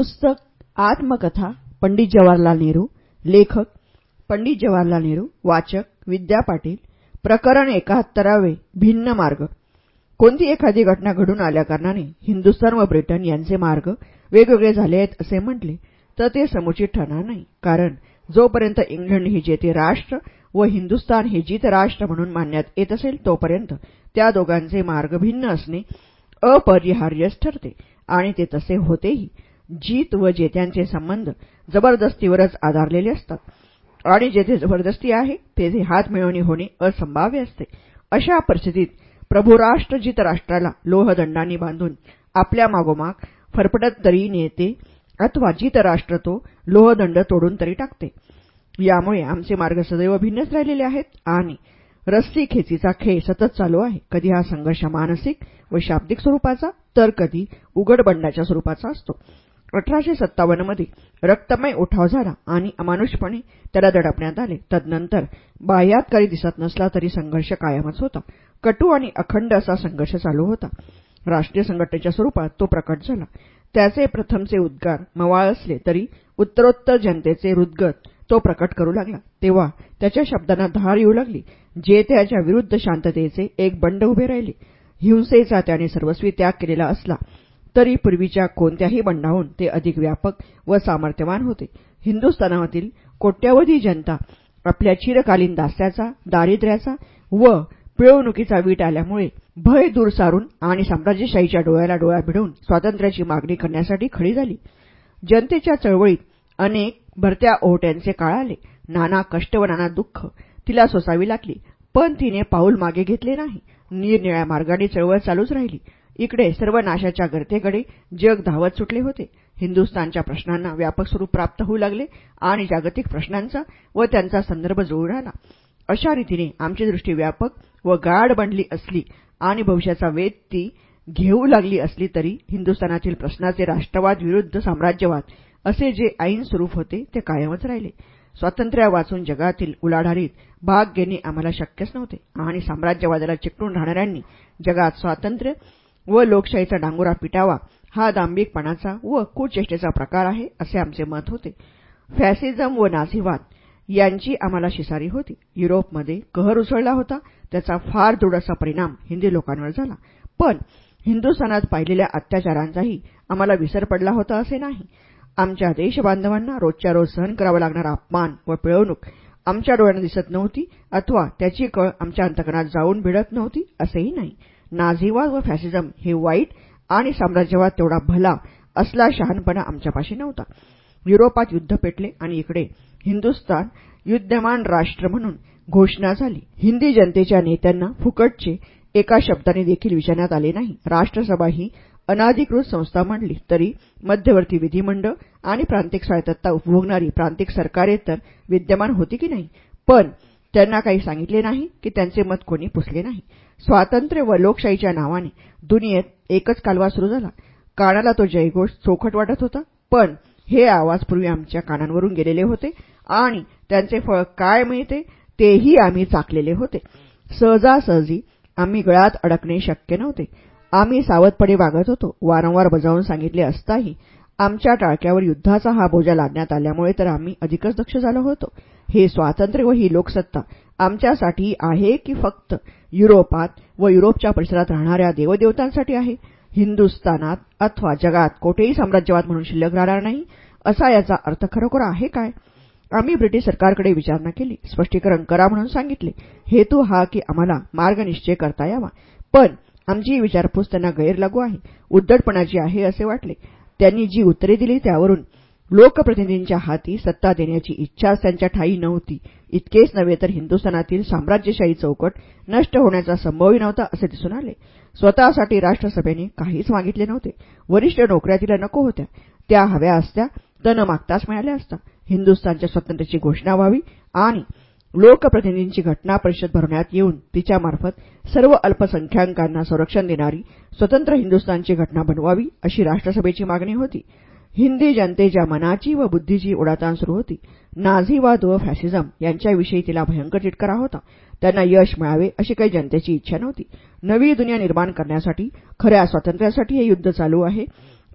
पुस्तक आत्मकथा पंडित जवाहरलाल नेहरू लेखक पंडित जवाहरलाल नेहरू वाचक विद्या पाटील प्रकरण एकाहत्तरावे भिन्न मार्ग. कोणती एखादी घटना घडून आल्याकारणाने हिंदुस्थान व ब्रिटन यांचे मार्ग वेगवेगळे झाले आहेत असे म्हटले तर ते समुचित ठरणार नाही. कारण जोपर्यंत इंग्लंड ही जेथे राष्ट्र व हिंदुस्थान हे जित राष्ट्र म्हणून मानण्यात येत असेल तोपर्यंत त्या दोघांचे मार्ग भिन्न असणे अपरिहार्यच ठरते आणि ते तसे होतेही. जीत व जेत्यांचे संबंध जबरदस्तीवरच आधारलेले असतात. आणि जेथे जबरदस्ती आहे तेथे हातमिळवणी होणे असंभाव्य असते. अशा परिस्थितीत प्रभुराष्ट्र जित राष्ट्राला लोहदंडांनी बांधून आपल्या मागोमाग फरफटत तरी नेते अथवा जित राष्ट्र तो लोहदंड तोडून तरी टाकते. यामुळे आमचे मार्ग सदैव भिन्नच राहिलेले आहेत आणि रस्सी खेचीचा खेळ सतत चालू आहे. कधी हा संघर्ष मानसिक व शाब्दिक स्वरूपाचा तर कधी उघड बंडाच्या स्वरूपाचा असतो. अठराशे सत्तावन्नमध्ये रक्तमय उठाव झाला आणि अमानुषपणे त्याला दडपण्यात आले. तदनंतर बाह्यात काही दिसत नसला तरी संघर्ष कायमच होता. कटू आणि अखंड असा संघर्ष चालू होता. राष्ट्रीय संघटनेच्या स्वरूपात तो प्रकट झाला. त्याचे प्रथमचे उद्गार मवाळ असले तरी उत्तरोत्तर जनतेचे हृदगत तो प्रकट करू लागला. तेव्हा त्याच्या शब्दांना धार येऊ लागली. जे त्याच्या विरुद्ध शांततेचे एक बंड उभे राहिले. हिंसेचा त्याने सर्वस्वी त्याग केलेला असला तरी पूर्वीच्या कोणत्याही बंडाहून ते अधिक व्यापक व सामर्थ्यवान होते. हिंदुस्थानातील कोट्यावधी जनता आपल्या चिरकालीन दास्याचा दारिद्र्याचा व पिळवणुकीचा वीट आल्यामुळे भय दूर सारून आणि साम्राज्यशाहीच्या डोळ्याला डोळा भिडवून स्वातंत्र्याची मागणी करण्यासाठी खडी झाली. जनतेच्या चळवळीत अनेक भरत्या ओहट्यांचे काळ आले. नाना कष्ट व नाना दुःख तिला सोसावी लागली पण तिने पाऊल मागे घेतले नाही. निरनिळ्या मार्गाने चळवळ चालूच राहिली. इकडे सर्व नाशाच्या गर्तेकडे जग धावत सुटले होते. हिंदुस्थानच्या प्रश्नांना व्यापक स्वरूप प्राप्त होऊ लागले आणि जागतिक प्रश्नांचा व त्यांचा संदर्भ जुळून आला अशा रीतीने आमची दृष्टी व्यापक व गाढ बनली असली आणि भविष्याचा वेध ती घेऊ लागली असली तरी हिंदुस्थानातील प्रश्नाचे राष्ट्रवाद विरुद्ध साम्राज्यवाद असे जे ऐन स्वरूप होते ते कायमच राहिले. स्वातंत्र्य वाचून जगातील उलाढालीत भाग घेणे आम्हाला शक्यच नव्हते आणि साम्राज्यवादाला चिकटून राहणाऱ्यांनी जगात स्वातंत्र्य व लोकशाहीचा डांगोरा पिटावा हा दांभिकपणाचा व कुचेष्टेचा प्रकार आहे असे आमचे मत होते. फॅसिझम व नाझीवाद यांची आम्हाला शिसारी होती. युरोपमध्ये कहर उसळला होता. त्याचा फार दृढ असा परिणाम हिंदी लोकांवर झाला. पण हिंदुस्थानात पाहिलेल्या अत्याचारांचाही आम्हाला विसर पडला होता असे नाही. आमच्या देशबांधवांना रोजच्या रोज सहन करावा लागणारा अपमान व पिळवणूक आमच्या डोळ्यांना दिसत नव्हती अथवा त्याची कळ आमच्या अंतकणात जाऊन भिडत नव्हती असेही नाही. नाझीवाद व फॅसिझम हे वाईट आणि साम्राज्यवाद तेवढा भला असला शहाणपणा आमच्यापाशी नव्हता. युरोपात युद्ध पेटले आणि इकडे हिंदुस्थान युद्धमान राष्ट्र म्हणून घोषणा झाली. हिंदी जनतेच्या नेत्यांना फुकटचे एका शब्दाने देखील विचारण्यात आले नाही. राष्ट्रसभा ही अनाधिकृत संस्था म्हणली तरी मध्यवर्ती विधिमंडळ आणि प्रांतिक स्वायत्तता उपभोगणारी प्रांतिक सरकारे तर विद्यमान होती की नाही? पण त्यांना काही सांगितले नाही की त्यांचे मत कोणी पुसले नाही. स्वातंत्र्य व लोकशाहीच्या नावाने दुनियेत एकच कालवा सुरू झाला. कानाला तो जयघोष चोखट वाटत होता. पण हे आवाज पूर्वी आमच्या कानांवरून गेलेले होते आणि त्यांचे फळ काय मिळते तेही आम्ही चाकलेले होते. सहजासहजी आम्ही गळात अडकणे शक्य नव्हते. आम्ही सावधपणे वागत होतो. वारंवार बजावून सांगितले असताही आमच्या टाळक्यावर युद्धाचा हा बोजा लादण्यात आल्यामुळे तर आम्ही अधिकच दक्ष झालो होतो. हे स्वातंत्र्य व ही लोकसत्ता आमच्यासाठी आहे की फक्त युरोपात व युरोपच्या परिसरात राहणाऱ्या देवदेवतांसाठी आहे? हिंदुस्थानात अथवा जगात कोठेही साम्राज्यवाद म्हणून शिल्लक राहणार नाही असा याचा अर्थ खरोखर आहे काय? आम्ही ब्रिटिश सरकारकडे विचारणा केली स्पष्टीकरण करा म्हणून सांगितले. हेतू हा की आम्हाला मार्ग निश्चय करता यावा. पण आमची विचारपूस त्यांना गैर लागू आहे उद्धटपणाची आहे असे वाटले. त्यांनी जी उत्तरे दिली त्यावरून लोकप्रतिनिधींच्या हाती सत्ता देण्याची इच्छाच त्यांच्या ठाई नव्हती. इतकेच नव्हे तर हिंदुस्थानातील साम्राज्यशाही चौकट नष्ट होण्याचा संभवही नव्हता असे दिसून आले. स्वतःसाठी राष्ट्रसभेने काहीच मागितले नव्हते. वरिष्ठ नोकऱ्या तिला नको होत्या. त्या हव्या असत्या तर न मागताच मिळाल्या असता. हिंदुस्थानच्या स्वातंत्र्याची घोषणा व्हावी आणि लोकप्रतिनिधींची घटना परिषद भरवण्यात येऊन तिच्यामार्फत सर्व अल्पसंख्याकांना संरक्षण देणारी स्वतंत्र हिंदुस्थानची घटना बनवावी अशी राष्ट्रसभेची मागणी होती. हिंदी जनतेच्या मनाची व बुद्धीची उडाताण सुरू होती. नाझीवाद व फॅसिझम यांच्याविषयी तिला भयंकर चिटकारा होता. त्यांना यश मिळावे अशी काही जनतेची इच्छा नव्हती. नवी दुनिया निर्माण करण्यासाठी खऱ्या स्वातंत्र्यासाठी हे युद्ध चालू आहे.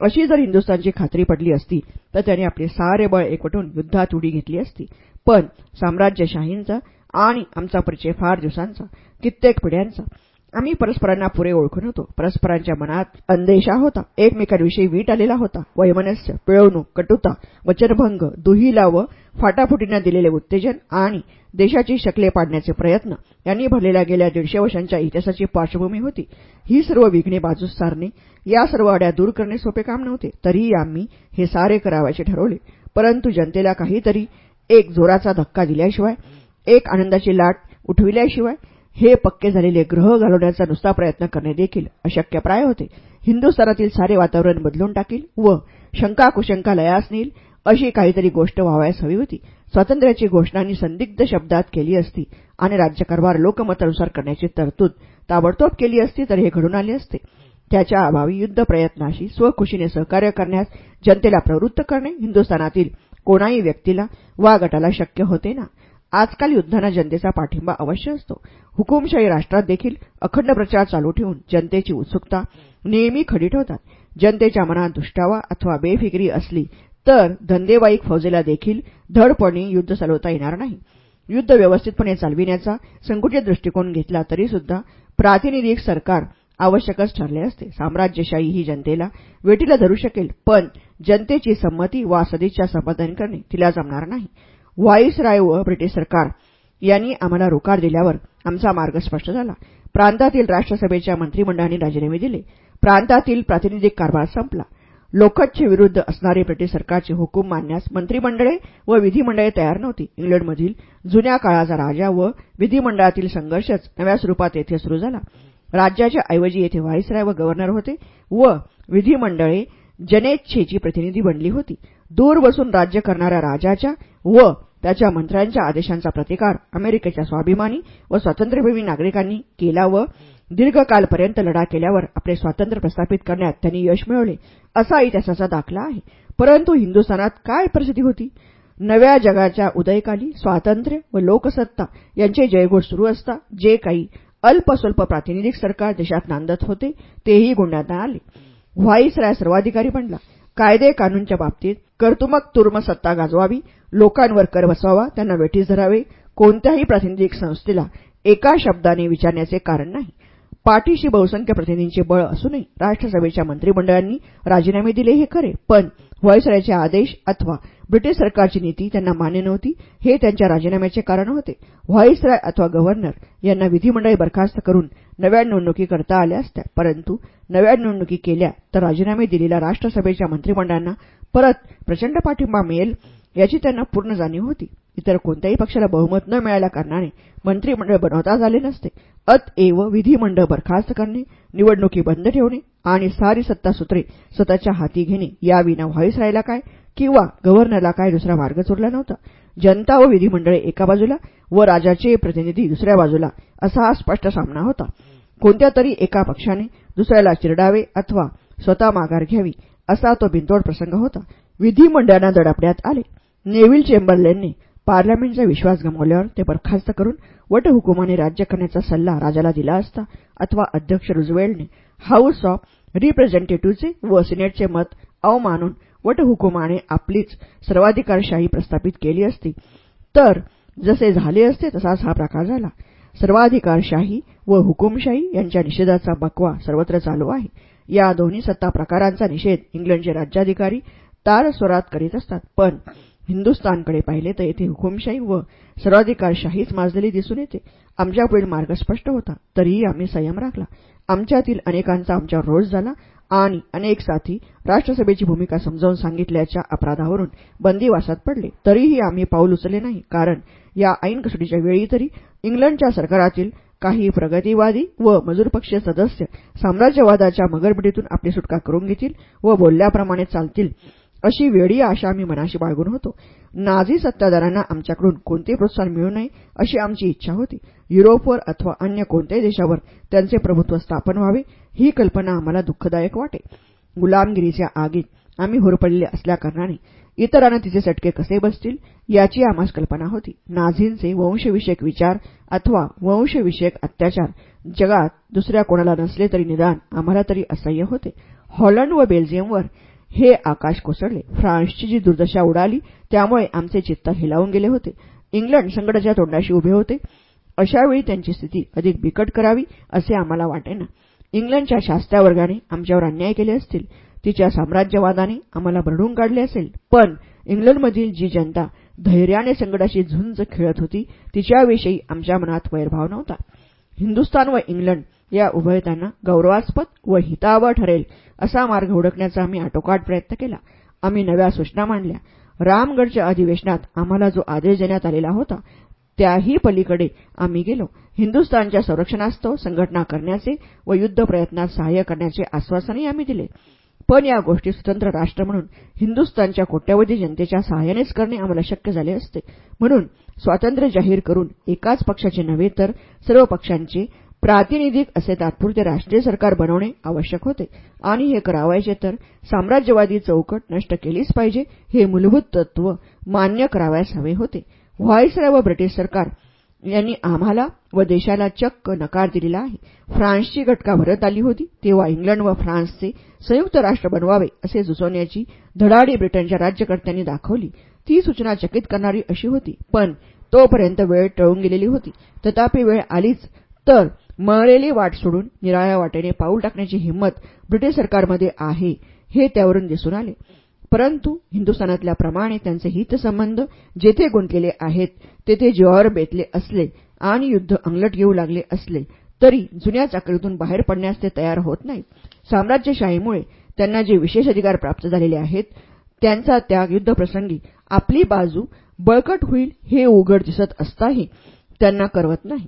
अशी जर हिंदुस्थानची खात्री पडली असती तर त्याने आपले सारे बळ एकवटून युद्धात उडी घेतली असती. पण साम्राज्यशाहींचा आणि आमचा परिचय फार दिवसांचा कित्येक पिढ्यांचा आम्ही परस्परांना पुरे ओळखून होतो. परस्परांच्या मनात अंदेशा होता. एकमेकांविषयी वीट आलेला होता. वैमनस्य पिळवणूक कटुता वचनभंग दुहीला व फाटाफुटींना दिलेले उत्तेजन आणि देशाची शकले पाडण्याचे प्रयत्न यांनी भरलेल्या गेल्या दीडशे वर्षांच्या इतिहासाची पार्श्वभूमी होती. ही सर्व विघ्ने बाजूस सारणे या सर्व अड्या दूर करणे सोपे काम नव्हते. तरीही आम्ही हे सारे करावायचे ठरवले. परंतु जनतेला काहीतरी एक जोराचा धक्का दिल्याशिवाय एक आनंदाची लाट उठविल्याशिवाय हे पक्के झालेले ग्रह घालवण्याचा नुसता प्रयत्न करणे देखील अशक्यप्राय होते. हिंदुस्थानातील सारे वातावरण बदलून टाकील व शंका कुशंका लयास नेईल अशी काहीतरी गोष्ट व्हावयास हवी होती. स्वातंत्र्याची घोषणांनी संदिग्ध शब्दात केली असती आणि राज्यकारभार लोकमतानुसार करण्याची तरतूद ताबडतोब केली असती तर हे घडून आले असते. त्याच्या अभावी युद्ध प्रयत्नाशी स्वखुशीने सहकार्य करण्यास जनतेला प्रवृत्त करणे हिंदुस्थानातील कोणाही व्यक्तीला वा गटाला शक्य होते ना? आजकाल युद्धांना जनतेचा पाठिंबा अवश्य असतो. हुकुमशाही राष्ट्रात देखील अखंड प्रचार चालू ठेवून जनतेची उत्सुकता नेहमी खडी ठेवतात. जनतेच्या मनात दुष्टावा अथवा बेफिक्री असली तर धंदेवाईक फौजेला देखील धडपणी युद्ध चालवता येणार नाही. युद्ध व्यवस्थितपणे चालविण्याचा संकुचित दृष्टिकोन घेतला तरीसुद्धा प्रातिनिधिक सरकार आवश्यकच ठरले असते. साम्राज्यशाही ही जनतेला वेटीला धरू शकेल पण जनतेची संमती वा सदिच्छा संपादन करणे तिला जमणार नाही. व्हाईसराय व ब्रिटिश सरकार यांनी आम्हाला रोकार दिल्यावर आमचा मार्ग स्पष्ट झाला. प्रांतातील राष्ट्रसभेच्या मंत्रिमंडळाने राजीनामे दिले. प्रांतातील प्रातिनिधिक कारभार संपला. लोकच्छे विरुद्ध असणारे ब्रिटिश सरकारचे हुकूम मानण्यास मंत्रिमंडळे व विधिमंडळे तयार नव्हती. इंग्लंडमधील जुन्या काळाचा राजा व विधिमंडळातील संघर्षच नव्या स्वरूपात येथे सुरू झाला. राज्याच्या ऐवजी येथे व्हाईसराय व गव्हर्नर होते व विधिमंडळे जनेच्छेची प्रतिनिधी बनली होती. दूर बसून राज्य करणाऱ्या राजाच्या व त्याच्या मंत्र्यांच्या आदेशांचा प्रतिकार अमेरिकेच्या स्वाभिमानी व स्वातंत्र्यप्रेमी नागरिकांनी केला व दीर्घकालपर्यंत लढा केल्यावर आपले स्वातंत्र्य प्रस्थापित करण्यात त्यांनी यश मिळवले असा इतिहासाचा दाखला आहे. परंतु हिंदुस्थानात काय परिस्थिती होती? नव्या जगाच्या उदयकाली स्वातंत्र्य व लोकसत्ता यांचे जयघोष सुरू असता जे काही अल्पस्वल्प प्रातिनिधिक सरकार देशात नांदत होते तेही गुंडात आले. व्हाईसराय सर्वाधिकारी बनला. कायदे कानूनच्या बाबतीत कर्तुमक तुर्म सत्ता गाजवावी लोकांवर कर बसवावा त्यांना वेठीस धरावे. कोणत्याही प्रातिनिधिक संस्थेला एका शब्दाने विचारण्याचे कारण नाही. पाठीशी बहुसंख्य प्रतिनिधींचे बळ असूनही राष्ट्रसभेच्या मंत्रिमंडळांनी राजीनामे दिले हे खरे. पण व्हॉईसरायचे आदेश अथवा ब्रिटिश सरकारची नीती त्यांना मान्य नव्हती. हे त्यांच्या राजीनाम्याचे कारण होते. व्हॉईसराय अथवा गव्हर्नर यांना विधिमंडळ बरखास्त करून नव्या निवडणुकी करता आल्या असत्या. परंतु नव्या निवडणुकी केल्या तर राजीनामे दिलेल्या राष्ट्रसभेच्या मंत्रिमंडळांना परत प्रचंड पाठिंबा मिळेल याची त्यांना पूर्ण जाणीव होती. इतर कोणत्याही पक्षाला बहुमत न मिळाल्या कारणाने मंत्रिमंडळ बनवताच आले नसते. अतएव विधिमंडळ बरखास्त करणे निवडणुकी बंद ठेवणे आणि सारी सत्तासूत्रे स्वतःच्या हाती घेणे याविना व्हाईसरायला काय किंवा गव्हर्नरला काय दुसरा मार्ग चुरला नव्हता? जनता व विधिमंडळे एका बाजूला व राजाचे प्रतिनिधी दुसऱ्या बाजूला असा हा स्पष्ट सामना होता. कोणत्या तरी एका पक्षाने दुसऱ्याला चिरडावे अथवा स्वतः माघार घ्यावी असा तो बिनतोड प्रसंग होता. विधिमंडळांना दडपण्यात आले. नेव्हिल चेंबरलेनने पार्लमेंटचा विश्वास गमावल्यावर ते बरखास्त करून वटहुकुमाने राज्य करण्याचा सल्ला राजाला दिला असता अथवा अध्यक्ष रुझवेल्टने हाऊस ऑफ रिप्रेझेंटेटिव्हचे व सिनेटचे मत अवमानून वटहुकुमाने आपलीच सर्वाधिकारशाही प्रस्थापित केली असती. तर जसे झाले असते तसाच हा प्रकार झाला. सर्वाधिकारशाही व हुकुमशाही यांच्या निषेधाचा बकवा सर्वत्र चालू आहे. या दोन्ही सत्ता प्रकारांचा निषेध इंग्लंडचे राज्याधिकारी तारस्वरात करीत असतात. पण हिंदुस्थानकडे पाहिले तर येथे हुकुमशाही व सर्वाधिकारशाहीच माजलेली दिसून येते. आमच्यापुढील मार्ग स्पष्ट होता. तरीही आम्ही संयम राखला. आमच्यातील अनेकांचा आमच्यावर रोष झाला आणि अनेक साथी राष्ट्रसभेची भूमिका समजावून सांगितल्याच्या अपराधावरून बंदिवासात पडले. तरीही आम्ही पाऊल उचलले नाही. कारण या ऐन कसोटीच्या वेळी तरी इंग्लंडच्या सरकारातील काही प्रगतीवादी व मजूरपक्षीय सदस्य साम्राज्यवादाच्या मगरबिडीतून आपली सुटका करून घेतील व बोलल्याप्रमाणे चालतील. अशी वेळी आशा आम्ही मनाशी बाळगून होतो. नाझी सत्ताधाऱ्यांना आमच्याकडून कोणते प्रोत्साहन मिळू नये अशी आमची इच्छा होती. युरोपवर अथवा अन्य कोणत्याही देशावर त्यांचे प्रभुत्व स्थापन व्हावे ही कल्पना आम्हाला दुःखदायक वाटे. गुलामगिरीच्या आगीत आम्ही होरपडले असल्याकारणाने इतरांना तिचे चटके कसे बसतील याची आम्हास कल्पना होती. नाझींचे वंशविषयक विचार अथवा वंशविषयक अत्याचार जगात दुसऱ्या कोणाला नसले तरी निदान आम्हाला तरी असह्य होते. हॉलंड व बेल्जियमवर हे आकाश कोसळले. फ्रान्सची जी दुर्दशा उडाली त्यामुळे आमचे चित्त हिलावून गेले होते. इंग्लंड संकटाच्या तोंडाशी उभे होते. अशावेळी त्यांची स्थिती अधिक बिकट करावी असे आम्हाला वाटेना. इंग्लंडच्या शास्त्या वर्गाने आमच्यावर अन्याय केले असतील. तिच्या साम्राज्यवादाने आम्हाला भरडून काढले असेल. पण इंग्लंडमधील जी जनता धैर्याने संकटाशी झुंज खेळत होती तिच्याविषयी आमच्या मनात वैरभाव नव्हता. हिंदुस्थान व इंग्लंड या उभयतांना गौरवास्पद व हितावह ठरेल असा मार्ग हुडकण्याचा आम्ही आटोकाट प्रयत्न केला. आम्ही नव्या सूचना मांडल्या. रामगडच्या अधिवेशनात आम्हाला जो आदेश देण्यात आलेला होता त्याही पलीकडे आम्ही गेलो. हिंदुस्थानच्या संरक्षणास्तव संघटना करण्याचे व युद्ध प्रयत्नात सहाय्य करण्याचे आश्वासनही आम्ही दिले. पण या गोष्टी स्वतंत्र राष्ट्र म्हणून हिंदुस्थानच्या कोट्यवधी जनतेच्या सहाय्यानेच करणे आम्हाला शक्य झाले असते. म्हणून स्वातंत्र्य जाहीर करून एकाच पक्षाचे नव्हे तर सर्व पक्षांचे प्रातिनिधिक असे तात्पुरते राष्ट्रीय सरकार बनवणे आवश्यक होते. आणि हे करावायचे तर साम्राज्यवादी चौकट नष्ट केलीच पाहिजे. हे मूलभूत तत्व मान्य करावयास हवे होते. व्हाईसराय व ब्रिटिश सरकार यांनी आम्हाला व देशाला चक्क नकार दिलेला आहे. फ्रान्सची घटका भरत आली होती. तेव्हा इंग्लंड व फ्रान्सचे संयुक्त राष्ट्र बनवावे असे सुचवण्याची धडाडी ब्रिटनच्या राज्यकर्त्यांनी दाखवली. ती सूचना चकित करणारी अशी होती. पण तोपर्यंत वेळ टळून गेलेली होती. तथापि वेळ आलीच तर मळलेली वाट सोडून निराळ्या वाटेने पाऊल टाकण्याची हिंमत ब्रिटिश सरकारमध्ये आहे हे त्यावरून दिसून आले. परंतु हिंदुस्थानातल्या प्रमाणे त्यांचे हितसंबंध जेथे गुंतलेले आहेत तेथे जीवावर बेतले असले आणि युद्ध अंगलट घेऊ लागले असले तरी जुन्या चाकरीतून बाहेर पडण्यास ते तयार होत नाहीत. साम्राज्यशाहीमुळे त्यांना जे विशेष अधिकार प्राप्त झालेले आहेत त्यांचा त्याग युद्धप्रसंगी आपली बाजू बळकट होईल हे उघड दिसत असताही त्यांना करवत नाही.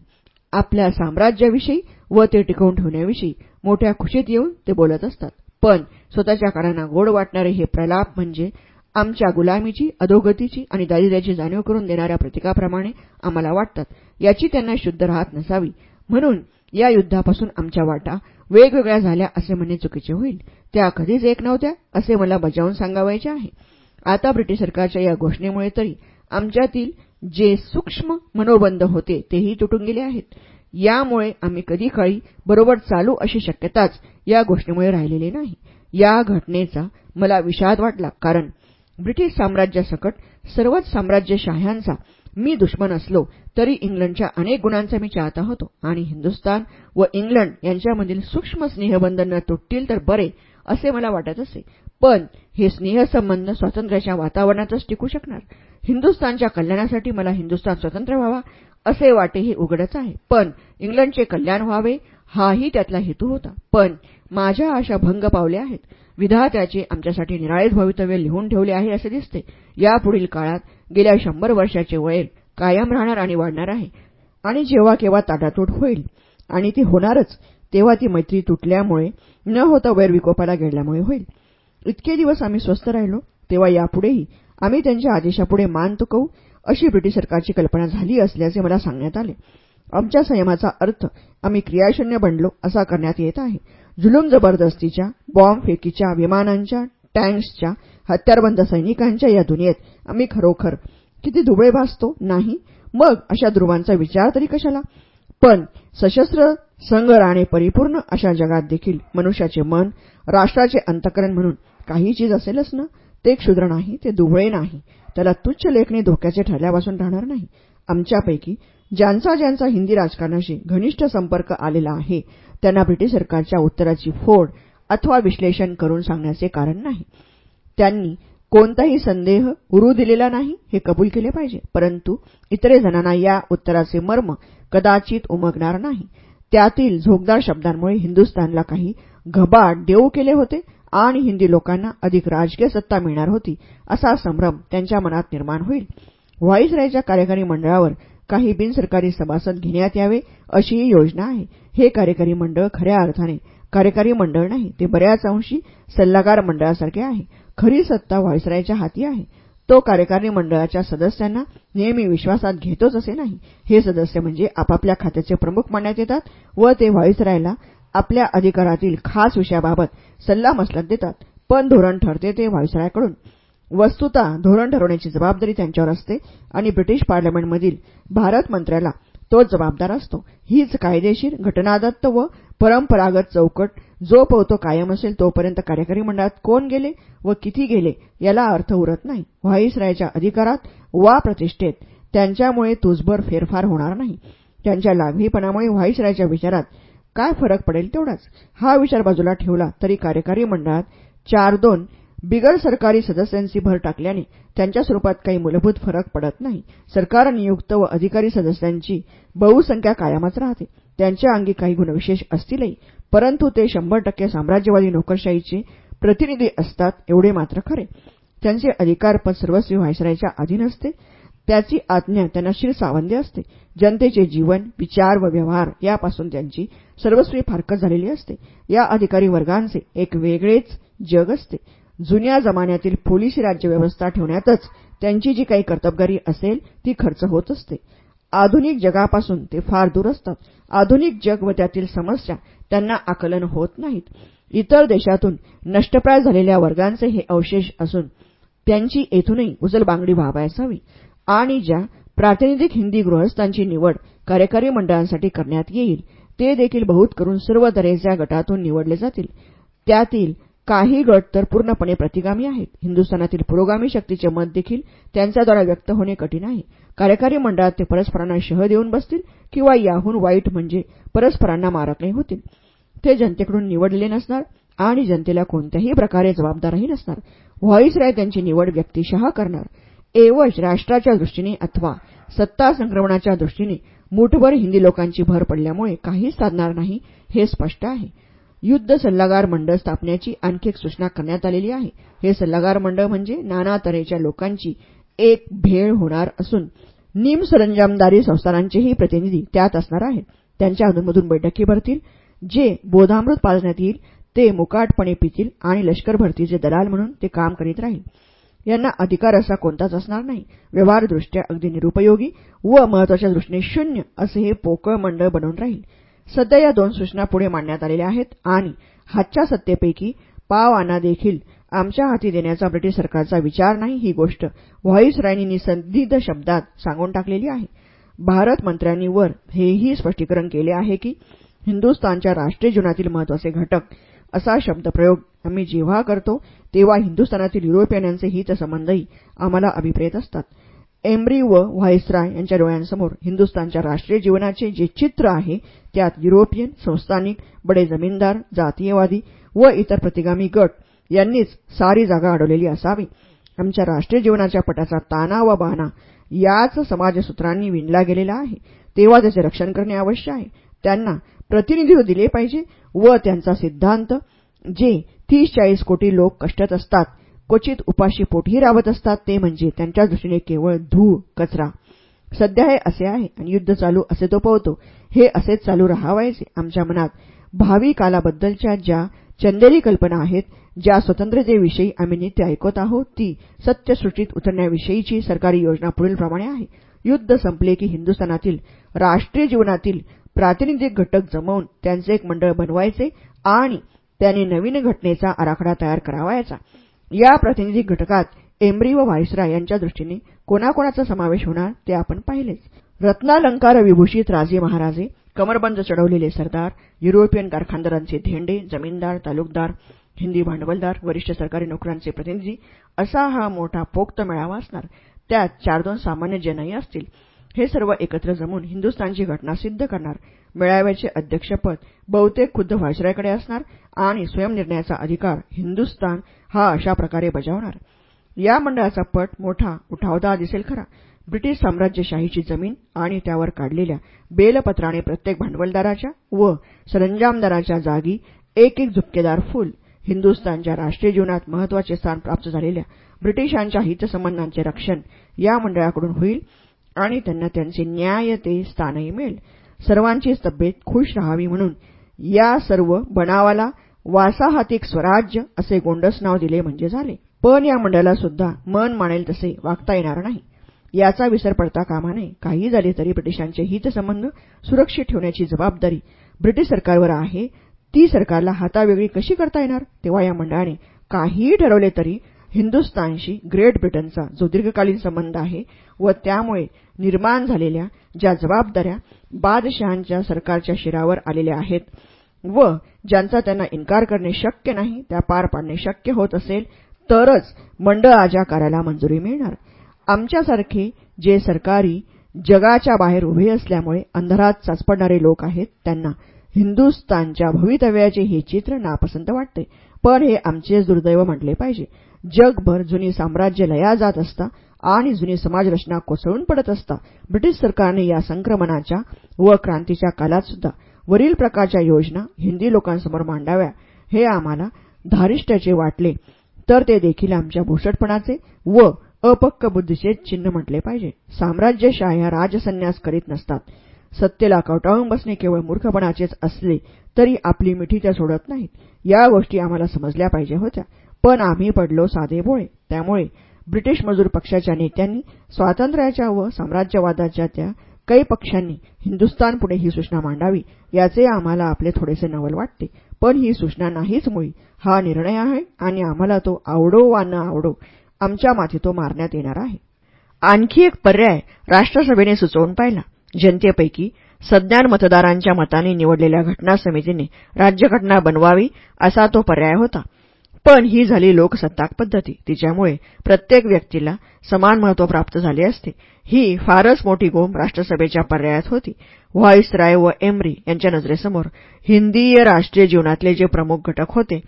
आपल्या साम्राज्याविषयी व ते टिकवून ठेवण्याविषयी मोठ्या खुशीत येऊन ते बोलत असतात. पण स्वतःच्या कानांना गोड वाटणारे हे प्रलाप म्हणजे आमच्या गुलामीची अधोगतीची आणि दारिद्र्याची जाणीव करून देणाऱ्या प्रतिकाप्रमाणे आम्हाला वाटतात. याची त्यांना शुद्ध राहत नसावी. म्हणून या युद्धापासून आमच्या वाटा वेगवेगळ्या झाल्या असे म्हणणे चुकीचे होईल. त्या कधीच एक नव्हत्या असे मला बजावून सांगावायचे आहे. आता ब्रिटिश सरकारच्या या घोषणेमुळे तरी आमच्यातील जे सूक्ष्म मनोबंध होते तेही तुटून गेले आहेत. यामुळे आम्ही कधी काळी बरोबर चालू अशी शक्यताच या गोष्टीमुळे राहिलेली नाही. या घटनेचा मला विषाद वाटला कारण ब्रिटिश साम्राज्यासकट सर्वच साम्राज्यशाह्यांचा मी दुश्मन असलो तरी इंग्लंडच्या अनेक गुणांचा मी चाहता होतो. आणि हिंदुस्थान व इंग्लंड यांच्यामधील सूक्ष्म स्नेहबंध न तुटतील तर बरे असे मला वाटत असे. पण हे स्नेहसंबंध स्वातंत्र्याच्या वातावरणातच टिकू शकणार. हिंदुस्थानच्या कल्याणासाठी मला हिंदुस्थान स्वतंत्र व्हावा असे वाटे हे उघडच आहे. पण इंग्लंडचे कल्याण व्हावे हाही त्यातला हेतू होता. पण माझ्या आशा भंग पावल्या आहेत. विधात्याचे आमच्यासाठी निराळीत भवितव्य लिहून ठेवले आहे असे दिसते. यापुढील काळात गेल्या शंभर वर्षाचे वैर कायम राहणार आणि वाढणार आहे. आणि जेव्हा केव्हा ताटातूट होईल आणि ती होणारच तेव्हा ती मैत्री तुटल्यामुळे न होता वैरविकोपाला गेल्यामुळे होईल. इतके दिवस आम्ही स्वस्थ राहिलो तेव्हा यापुढेही आम्ही त्यांच्या आदेशापुढे मान तुकवू अशी ब्रिटिश सरकारची कल्पना झाली असल्याचे मला सांगण्यात आले. आमच्या संयमाचा अर्थ आम्ही क्रियाशून्य बनलो असा करण्यात येत आहे. जुलूम जबरदस्तीच्या बॉम्ब फेकीच्या विमानांच्या टँक्सच्या हत्यारबंद सैनिकांच्या या दुनियेत आम्ही खरोखर किती दुबळे भासतो नाही? मग अशा ध्रुवांचा विचार तरी कशाला? पण सशस्त्र संघराणे परिपूर्ण अशा जगात देखील मनुष्याचे मन राष्ट्राचे अंतकरण म्हणून काही चीज असेलच ना ते क्षुद्र नाही ते दुबळे नाही. त्याला तुच्छ लेखणी धोक्याचे ठरल्यापासून राहणार नाही. आमच्यापैकी ज्यांचा ज्यांचा हिंदी राजकारणाशी घनिष्ठ संपर्क आलेला आहे त्यांना ब्रिटिश सरकारच्या उत्तराची फोड अथवा विश्लेषण करून सांगण्याचे कारण नाही. त्यांनी कोणताही संदेह उरू दिलेला नाही हे कबूल केले पाहिजे. परंतु इतरे जणांना या उत्तराचे मर्म कदाचित उमगणार नाही. त्यातील झोकदार शब्दांमुळे हिंदुस्थानला काही घबाड देऊ केले होते आणि हिंदी लोकांना अधिक राजकीय सत्ता मिळणार होती असा संभ्रम त्यांच्या मनात निर्माण होईल. व्हाईसरायच्या कार्यकारी मंडळावर काही बिनसरकारी सभासद घेण्यात यावे अशीही योजना आहे. हे कार्यकारी मंडळ खऱ्या अर्थाने कार्यकारी मंडळ नाही ते बऱ्याच अंशी सल्लागार मंडळासारखे आहे. खरी सत्ता व्हाईसरायच्या हाती आहे. तो कार्यकारी मंडळाच्या सदस्यांना नेहमी विश्वासात घेतोच असे नाही. हे सदस्य म्हणजे आपापल्या खात्याचे प्रमुख मानण्यात येतात व ते व्हाईसरायला आपल्या अधिकारातील खास विषयाबाबत सल्लामसलत देतात. पण धोरण ठरते ते व्हाईसरायकडून वस्तुता धोरण ठरवण्याची जबाबदारी त्यांच्यावर असते आणि ब्रिटिश पार्लमेंटमधील भारत मंत्र्याला तोच जबाबदार असतो. हीच कायदेशीर घटनादत्त व परंपरागत चौकट जो पोहतो कायम असेल तोपर्यंत कार्यकारी मंडळात कोण गेले व किती गेले याला अर्थ उरत नाही. व्हाईसरायच्या अधिकारात वा प्रतिष्ठेत त्यांच्यामुळे तुसभर फेरफार होणार नाही. त्यांच्या लाघवीपणामुळे व्हाईसरायच्या विचारात काय फरक पडेल तेवढाच. हा विचार बाजूला ठेवला तरी कार्यकारी मंडळात चार दोन बिगर सरकारी सदस्यांची भर टाकल्याने त्यांच्या स्वरूपात काही मूलभूत फरक पडत नाही. सरकार नियुक्त व अधिकारी सदस्यांची बहुसंख्या कायमच राहते. त्यांच्या अंगी काही गुणविशेष असतीलही परंतु ते शंभर टक्के साम्राज्यवादी नोकरशाहीचे प्रतिनिधी असतात एवढे मात्र खरे. त्यांचे अधिकारपद सर्वस्वी व्हायसरायच्या अधीन असते. त्याची आज्ञा त्यांना शिरसावंदी असते. जनतेचे जीवन विचार व व्यवहार यापासून त्यांची सर्वस्वी फारकत झालेली असते. या अधिकारी वर्गांचे एक वेगळेच जग असते. जुन्या जमान्यातील पोलिसी राज्यव्यवस्था ठेवण्यातच त्यांची जी काही कर्तबगारी असेल ती खर्च होत असते. आधुनिक जगापासून ते फार दूर असतात. आधुनिक जग व त्यातील समस्या त्यांना आकलन होत नाहीत. इतर देशातून नष्टप्राय झालेल्या वर्गांचे हे अवशेष असून त्यांची येथूनही उजलबांगडी व्हावयास हवी आणि ज्या प्रातिनिधिक हिंदी गृहस्थांची निवड कार्यकारी मंडळांसाठी करण्यात येईल ते देखील बहुत करून सर्व तऱ्हेच्या गटातून निवडले जातील. त्यातील काही गट तर पूर्णपणे प्रतिगामी आहेत. हिंदुस्थानातील पुरोगामी शक्तीचे मत देखील त्यांच्याद्वारा व्यक्त होणे कठीण आहे. कार्यकारी मंडळात ते परस्परांना शह देऊन बसतील किंवा याहून वाईट म्हणजे परस्परांना मारकही होतील. ते जनतेकडून निवडलेले नसणार आणि जनतेला कोणत्याही प्रकारे जबाबदारही नसणार. व्हॉईसराय त्यांची निवड व्यक्तिशः करणार. एवज राष्ट्राच्या दृष्टीने अथवा सत्ता संक्रमणाच्या दृष्टीने मुठभर हिंदी लोकांची भर पडल्यामुळे काहीच साधणार नाही हे स्पष्ट आहे. युद्ध सल्लागार मंडळ स्थापण्याची आणखी एक सूचना करण्यात आलेली आहे. हे सल्लागार मंडळ म्हणजे नाना तऱ्हेच्या लोकांची एक भेळ होणार असून निम सरंजामदारी संस्थानांचेही प्रतिनिधी त्यात असणार आहेत. त्यांच्या अधूनमधून बैठकी भरतील जे बोधामृत पाजण्यात येईल ते मुकाटपणे पितील आणि लष्कर भरतीचे दलाल म्हणून ते काम करीत राहील. यांना अधिकार असा कोणताच असणार नाही. व्यवहारदृष्ट्या अगदी निरुपयोगी व महत्त्वाच्या दृष्टीने शून्य असे हे पोकळ मंडळ बनून राहील. सध्या या दोन सूचना पुढे मांडण्यात आलेल्या आहेत आणि हातच्या सत्तेपैकी पाव आणा देखील आमच्या हाती देण्याचा ब्रिटिश सरकारचा विचार नाही ही गोष्ट व्हॉईस व्हॉईसरायनी संदिग्ध शब्दात सांगून टाकलेली आहे. भारत मंत्र्यांनी वर हेही स्पष्टीकरण केले आहे की हिंदुस्तानच्या राष्ट्रीय जीवनातील महत्त्वाचे घटक असा शब्दप्रयोग आम्ही जेव्हा करतो तेव्हा हिंदुस्थानातील युरोपियनांचे हितसंबंधही आम्हाला अभिप्रेत असतात. एम्ब्री व व्हाईसराय यांच्या डोळ्यांसमोर हिंदुस्थानच्या राष्ट्रीय जीवनाचे जे चित्र आहे त्यात युरोपियन संस्थानिक बडे जमीनदार जातीयवादी व इतर प्रतिगामी गट यांनीच सारी जागा अडवलेली असावी. आमच्या राष्ट्रीय जीवनाच्या पटाचा ताना व बाना याच समाजसूत्रांनी विणला गेलेला आहे. तेव्हा त्याचे रक्षण करणे आवश्यक आहे. त्यांना प्रतिनिधित्व दिले पाहिजे व त्यांचा सिद्धांत जे तीस चाळीस कोटी लोक कष्टत असतात क्वचित उपाशी पोटही राबत असतात ते म्हणजे त्यांच्या दृष्टीने केवळ धूळ कचरा. सध्या हे असे आहे आणि युद्ध चालू असे तो पवतो. हे असेच चालू राहावायचे आमच्या मनात. भावी कालाबद्दलच्या ज्या चंदेरी कल्पना आहेत ज्या स्वतंत्रतेविषयी आम्ही नित्य ऐकत आहोत ती सत्यसृष्टीत उतरण्याविषयीची सरकारी योजना पुढीलप्रमाणे आहे. युद्ध संपले की हिंदुस्थानातील राष्ट्रीय जीवनातील प्रातिनिधिक घटक जमवून त्यांचे एक मंडळ बनवायचे आणि त्यांनी नवीन घटनेचा आराखडा तयार करावायचा. या प्रातिनिधिक घटकात एम्ब्री व व्हायसरा यांच्या दृष्टीने कोणाकोणाचा समावेश होणार ते आपण पाहिलेच. रत्नालंकार विभूषित राजे महाराजे कमरबंद चढवलेले सरदार युरोपियन कारखानदारांचे धेंडे जमीनदार तालुकदार हिंदी भांडवलदार वरिष्ठ सरकारी नोकरांचे प्रतिनिधी असा हा मोठा पोक्त मेळावा असणार. त्यात चार दोन सामान्य जनही असतील. हे सर्व एकत्र जमून हिंदुस्थानची घटना सिद्ध करणार. मेळाव्याचे अध्यक्षपद बहुतेक खुद्द व्हायसरायकडे असणार आणि स्वयंनिर्णयाचा अधिकार हिंदुस्थान हा अशा प्रकारे बजावणार. या मंडळाचा पट मोठा उठावदार दिसेल खरा. ब्रिटिश साम्राज्यशाहीची जमीन आणि त्यावर काढलेल्या बेलपत्राने प्रत्येक भांडवलदाराच्या व सरंजामदाराच्या जागी एक एक झुपकेदार फूल हिंदुस्थानच्या राष्ट्रीय जीवनात महत्त्वाचे स्थान प्राप्त झालेल्या ब्रिटिशांच्या हितसंबंधांचे रक्षण या मंडळाकडून होईल आणि त्यांना त्यांचे न्याय ते स्थानही मिळेल. सर्वांचीच तब्येत खुश राहावी म्हणून या सर्व बनावाला वासाहातिक स्वराज्य असे गोंडस नाव दिले म्हणजे झाले. पण या मंडळाला सुद्धा मन मानेल तसे वागता येणार नाही. याचा विसर पडता कामा नये. काही झाले तरी ब्रिटिशांचे हितसंबंध सुरक्षित ठेवण्याची जबाबदारी ब्रिटिश सरकारवर आहे. ती सरकारला हातावेगळी कशी करता येणार? तेव्हा या मंडळाने काहीही ठरवले तरी हिंदुस्थानशी ग्रेट ब्रिटनचा जो दीर्घकालीन संबंध आहे व त्यामुळे निर्माण झालेल्या ज्या जबाबदाऱ्या बादशहांच्या सरकारच्या शिरावर आलेल्या आहेत व ज्यांचा त्यांना इन्कार करणे शक्य नाही त्या पार पाडणे शक्य होत असेल तरच मंडळ आजा करायला मंजुरी मिळणार. आमच्यासारखे जे सरकारी जगाच्या बाहेर उभे असल्यामुळे अंधारात साचपडणारे लोक आहेत त्यांना हिंदुस्थानच्या भवितव्याचे हे चित्र नापसंत वाटते. पण हे आमचेच दुर्दैव म्हटले पाहिजे. जगभर जुनी साम्राज्य लया जात असता आणि जुनी समाजरचना कोसळून पडत असता ब्रिटिश सरकारने या संक्रमणाच्या व क्रांतीच्या काळात सुद्धा वरील प्रकारच्या योजना हिंदी लोकांसमोर मांडाव्या हे आम्हाला धारिष्ट्याचे वाटले. तर ते देखील आमच्या भूषटपणाचे व अपक्क बुद्धीचे चिन्ह म्हटले पाहिजे. साम्राज्यशाह्या राजसन्यास करीत नसतात. सत्तेला कवटाळून बसणे केवळ मूर्खपणाचेच असले तरी आपली मिठी त्या सोडत नाहीत. या गोष्टी आम्हाला समजल्या पाहिजे होत्या. पण आम्ही पडलो साधेबोळे त्यामुळे ब्रिटिश मजूर पक्षाच्या नेत्यांनी स्वातंत्र्याच्या व साम्राज्यवादाच्या त्या काही पक्षांनी हिंदुस्थानपुढे ही सूचना मांडावी याचे आम्हाला आपले थोडेसे नवल वाटते. पण ही सूचना नाहीच मुळी. हा निर्णय आहे आणि आम्हाला तो आवडो वा न आवडो आमच्या माथी तो मारण्यात येणार आहे. आणखी एक पर्याय राष्ट्रसभेने सुचवून पाहिला. जनतेपैकी सज्ञान मतदारांच्या मताने निवडलेल्या घटना समितीने राज्यघटना बनवावी असा तो पर्याय होता. पण ही झाली लोकसत्ताक पद्धती. तिच्यामुळे प्रत्येक व्यक्तीला समान महत्त्व प्राप्त झाले असते. ही फारच मोठी गोम राष्ट्रसभेच्या पर्यायात होती. व्हॉईसराय व एमरी यांच्या नजरेसमोर हिंदीय राष्ट्रीय जीवनातले जे प्रमुख घटक होते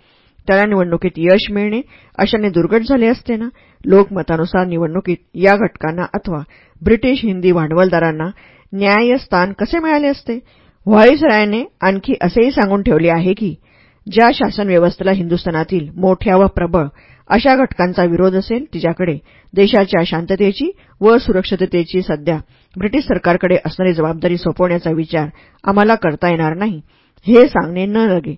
त्याला निवडणुकीत यश मिळणे अशाने दुर्घट झाले असते ना? लोकमतानुसार निवडणुकीत या घटकांना अथवा ब्रिटिश हिंदी भांडवलदारांना न्यायस्थान कसे मिळाले असते? व्हॉईसरायने आणखी असेही सांगून ठेवले आहे की ज्या शासन व्यवस्थेला हिंदुस्थानातील मोठ्या व प्रबळ अशा घटकांचा विरोध असेल तिच्याकडे देशाच्या शांततेची व सुरक्षिततेची सध्या ब्रिटिश सरकारकडे असणारी जबाबदारी सोपवण्याचा विचार आम्हाला करता येणार नाही हे सांगणे न लगे.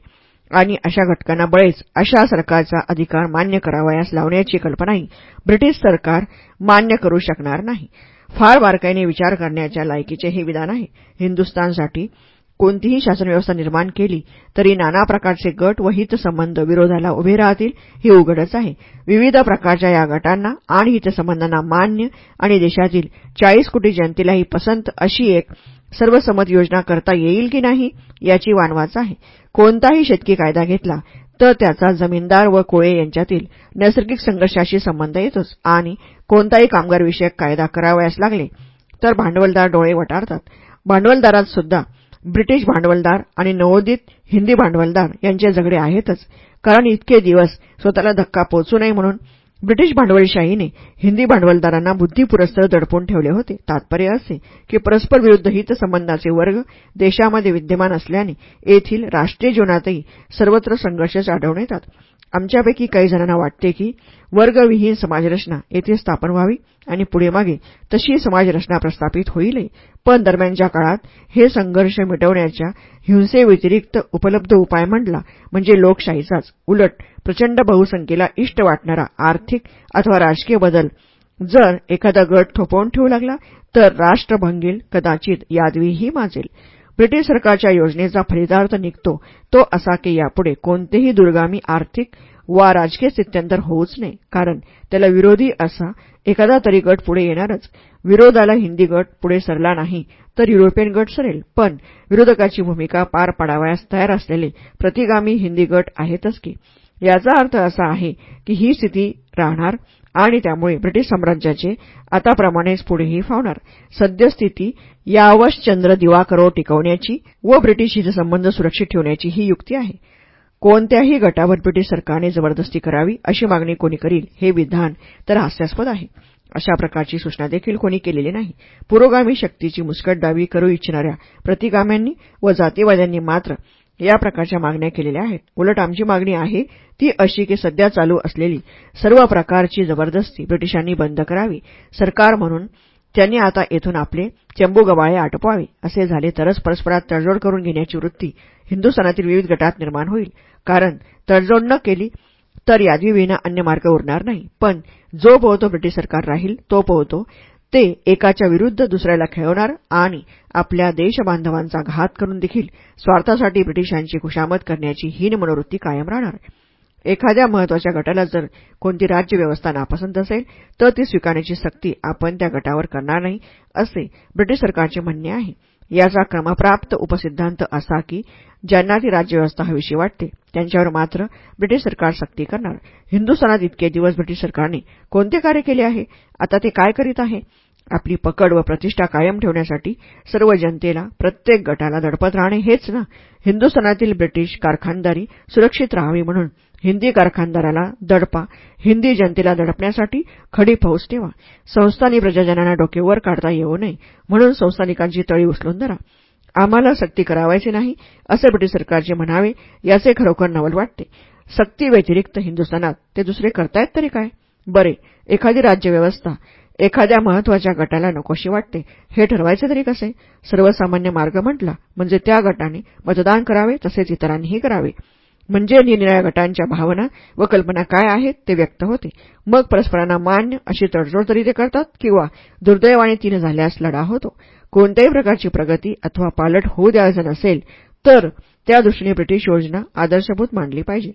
आणि अशा घटकांना बळेच अशा सरकारचा अधिकार मान्य करावयास लावण्याची कल्पनाही ब्रिटिश सरकार मान्य करू शकणार नाही. फार बारकाईने विचार करण्याच्या लायकीचे हे विधान आहे. हिंदुस्थानसाठी कोणतीही शासनव्यवस्था निर्माण केली तरी नाना प्रकारचे गट व हितसंबंध विरोधाला उभे राहतील हे उघडच आहे. विविध प्रकारच्या या गटांना आणि हितसंबंधांना मान्य आणि देशातील चाळीस कोटी जनतेलाही पसंत अशी एक सर्वसंमत योजना करता येईल की नाही याची वानवाच आहे. कोणताही शेतकी कायदा घेतला तर त्याचा जमीनदार व कोळे यांच्यातील नैसर्गिक संघर्षाशी संबंध येतोच आणि कोणताही कामगारविषयक कायदा करावयास लागले तर भांडवलदार डोळे वटारतात. भांडवलदारात सुद्धा ब्रिटिश भांडवलदार आणि नवोदित हिंदी भांडवलदार यांचे झगडे आहेतच. कारण इतके दिवस स्वतःला धक्का पोचू नये म्हणून ब्रिटिश भांडवलशाहीने हिंदी भांडवलदारांना बुद्धिपुरस्तर दडपून ठेवले होते. तात्पर्य असे की परस्पर विरुद्ध हितसंबंधाचे वर्ग देशामध्ये विद्यमान असल्याने येथील राष्ट्रीय जीवनातही सर्वत्र संघर्षच आढळून येतात. आमच्यापैकी काही जणांना वाटते की वर्गविहीन समाजरचना येथे स्थापन व्हावी आणि पुढे मागे तशी समाजरचना प्रस्थापित होईल. पण दरम्यानच्या काळात हे संघर्ष मिटवण्याच्या हिंसेव्यतिरिक्त उपलब्ध उपाय म्हटला म्हणजे लोकशाहीचाच. उलट प्रचंड बहुसंख्येला इष्ट वाटणारा आर्थिक अथवा राजकीय बदल जर एखादा गट थोपवून ठेवू लागला तर राष्ट्र भंगेल कदाचित यादवीही माजेल. ब्रिटिश सरकारच्या योजनेचा फलितार्थ निघतो. तो असा की यापुढे कोणतेही दुर्गामी आर्थिक वा राजकीय स्थित्यंतर होऊच नये. कारण त्याला विरोधी असा एखादा तरी गट पुढे येणारच. विरोधाला हिंदी गट पुढे सरला नाही तर युरोपियन गट सरेल. पण विरोधकाची भूमिका पार पाडावयास तयार असलेले प्रतिगामी हिंदी गट आहेतच की. याचा अर्थ असा आहे की ही स्थिती राहणार आणि त्यामुळे ब्रिटिश साम्राज्याचे आताप्रमाणेच पुढेही फावणार सद्यस्थिती यावश्चंद्र दिवाकरो टिकवण्याची व ब्रिटिश हितसंबंध सुरक्षित ठेवण्याची ही युक्ती आहे. कोणत्याही गटावर ब्रिटिश सरकारने जबरदस्ती करावी अशी मागणी कोणी करील हे विधान तर हास्यास्पद आहे. अशा प्रकारची सूचना देखील कोणी केलेली नाही. पुरोगामी शक्तीची मुस्कटदावी करू इच्छिणाऱ्या प्रतिगाम्यांनी व जातीवाद्यांनी मात्र या प्रकारच्या मागण्या केलेल्या आहेत. उलट आमची मागणी आहे ती अशी की सध्या चालू असलेली सर्व प्रकारची जबरदस्ती ब्रिटिशांनी बंद करावी. सरकार म्हणून त्यांनी आता येथून आपले चंबू गवाळे आटोपावे असे झाले तरच परस्परात तडजोड करून घेण्याची वृत्ती हिंदुस्थानातील विविध गटात निर्माण होईल. कारण तडजोड न केली तर यादवीविना अन्य मार्ग उरणार नाही. पण जो पोहतो ब्रिटिश सरकार राहील तो पोहतो ते एकाच्या विरुद्ध दुसऱ्याला खेळवणार आणि आपल्या देशबांधवांचा घात करून देखील स्वार्थासाठी ब्रिटिशांची खुशामत करण्याची हीन मनोवृत्ती कायम राहणार. एखाद्या महत्त्वाच्या गटाला जर कोणती राज्यव्यवस्था नापसंत असेल तर ती स्वीकारण्याची सक्ती आपण त्या गटावर करणार नाही असे ब्रिटिश सरकारचे म्हणणे आहे. याचा क्रमप्राप्त उपसिद्धांत असा की ज्यांना ती राज्यव्यवस्था हवीशी वाटते त्यांच्यावर मात्र ब्रिटिश सरकार सक्ती करणार. हिंदुस्थानात इतके दिवस ब्रिटिश सरकारने कोणते कार्य केले आहे? आता ते काय करीत आहे? आपली पकड व प्रतिष्ठा कायम ठेवण्यासाठी सर्व जनतेला प्रत्येक गटाला दडपत राहणे हेच ना. हिंदुस्थानातील ब्रिटिश कारखानदारी सुरक्षित राहावी म्हणून हिंदी कारखानदाराला दडपा हिंदी जनतेला दडपण्यासाठी खडी फौज ठेवा. संस्थानी प्रजाजनांना डोके वर काढता येऊ नये म्हणून संस्थानिकांची तळी उचलून धरा. आम्हाला सक्ती करावायची नाही असे ब्रिटिश सरकारचे म्हणावे याचे खरोखर नवल वाटते. सक्ती व्यतिरिक्त हिंदुस्थानात ते दुसरे करतायत तरी काय? बरे एखादी राज्यव्यवस्था एखाद्या महत्त्वाच्या गटाला नकोशी वाटते. हे ठरवायचे तरी कसे सर्वसामान्य मार्ग म्हटला म्हणजे त्या गटाने मतदान करावे तसेच इतरांनीही करावे. म्हणजे निरनिळ्या गटांच्या भावना व कल्पना काय आहेत ते व्यक्त होते. मग परस्परांना मान्य अशी तडजोड तरी ते करतात किंवा दुर्दैवाने तीन झाल्यास लढा होतो. कोणत्याही प्रकारची प्रगती अथवा पालट होऊ द्यायचं नसेल तर त्या दृष्टीने ब्रिटिश योजना आदर्शभूत मांडली पाहिजे.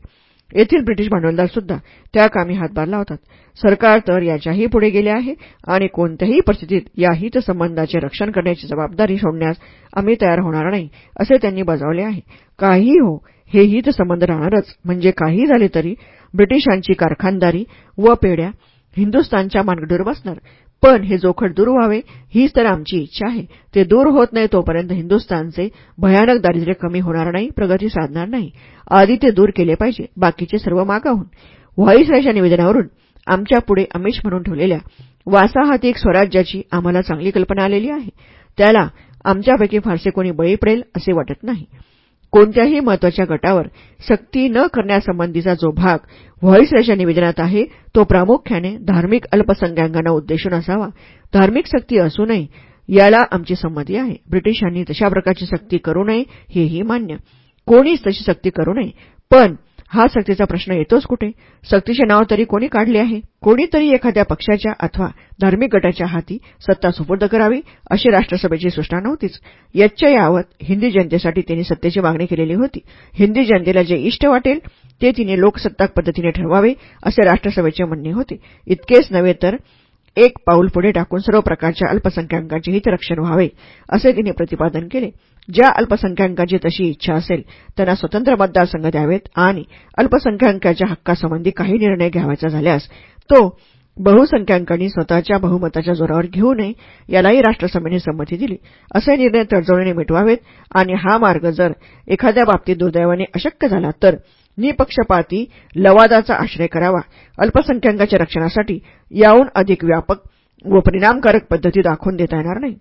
येथील ब्रिटिश भांडवलदार सुद्धा त्या कामी हातभार लावतात. सरकार तर याच्याही पुढे गेले आहे आणि कोणत्याही परिस्थितीत या हितसंबंधाचे रक्षण करण्याची जबाबदारी सोडण्यास आम्ही तयार होणार नाही असे त्यांनी बजावले आहे. काहीही हो हे हितसंबंध राहणारच. म्हणजे काही झाले तरी ब्रिटिशांची कारखानदारी व पेढ्या हिंदुस्थानच्या मानगडीवर बसणार. पण हे जोखड दूर व्हावे हीच तर आमची इच्छा आहे. ते दूर होत नाही तोपर्यंत हिंदुस्थानचे भयानक दारिद्र्य कमी होणार नाही प्रगती साधणार नाही. आधी ते दूर केले पाहिजे बाकीचे सर्व मागाहून. व्हाईसरायच्या निवेदनावरून आमच्या पुढे अमिष म्हणून ठेवलेल्या वासाहातिक स्वराज्याची आम्हाला चांगली कल्पना आलेली आहे. त्याला आमच्यापैकी फारसे कोणी बळी पडेल असे वाटत नाही. कोणत्याही महत्त्वाच्या गटावर सक्ती न करण्यासंबंधीचा जो भाग व्हॉईसच्या निवेदनात आहे तो प्रामुख्याने धार्मिक अल्पसंख्याकांना उद्देशून असावा. धार्मिक सक्ती असू नये याला आमची संमती आहे. ब्रिटिशांनी तशा प्रकारची सक्ती करू नये हेही मान्य. कोणीच तशी सक्ती करू नये पण हा सक्तीचा प्रश्न येतोच कुठे? सक्तीचे नाव तरी कोणी काढले आहे? कोणीतरी एखाद्या पक्षाच्या अथवा धार्मिक गटाच्या हाती सत्ता सुपूर्द करावी अशी राष्ट्रसभेची सूचना नव्हतीच. याच्या यावत हिंदी जनतेसाठी त्यांनी सत्तेची मागणी केलेली होती. हिंदी जनतेला जे इष्ट वाटेल ते तिने लोकसत्ताक पद्धतीने ठरवावे असे राष्ट्रसभेचे म्हणणे होते. इतकेच नव्हे तर एक पाऊल पुढे टाकून सर्व प्रकारच्या अल्पसंख्याकांचे हितरक्षण व्हावे असे तिने प्रतिपादन केले. ज्या अल्पसंख्याकांची तशी इच्छा असेल त्यांना स्वतंत्र मतदारसंघ द्यावेत आणि अल्पसंख्याकांच्या हक्कासंबंधी काही निर्णय घ्यावायचा झाल्यास तो बहुसंख्याकांनी स्वतःच्या बहुमताच्या जोरावर घेऊ नये यालाही राष्ट्रसभेने संमती दिली. असे निर्णय तडजोडीने मिटवावेत आणि हा मार्ग जर एखाद्या बाबतीत दुर्दैवाने अशक्य झाला तर निपक्षपाती लवादाचा आश्रय करावा. अल्पसंख्याकांच्या रक्षणासाठी याहून अधिक व्यापक व परिणामकारक पद्धती दाखवून देता येणार नाही.